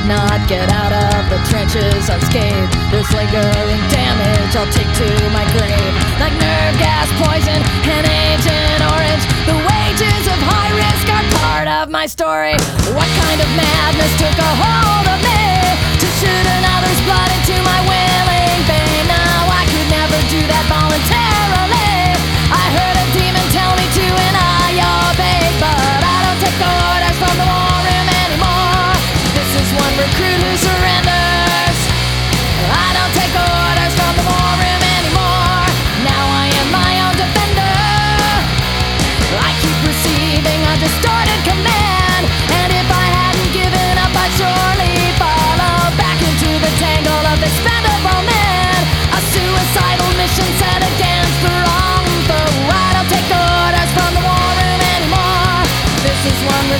did not get out of the trenches unscathed. There's lingering damage I'll take to my grave. Like nerve gas poison and Agent Orange, the wages of high risk are part of my story. What kind of madness?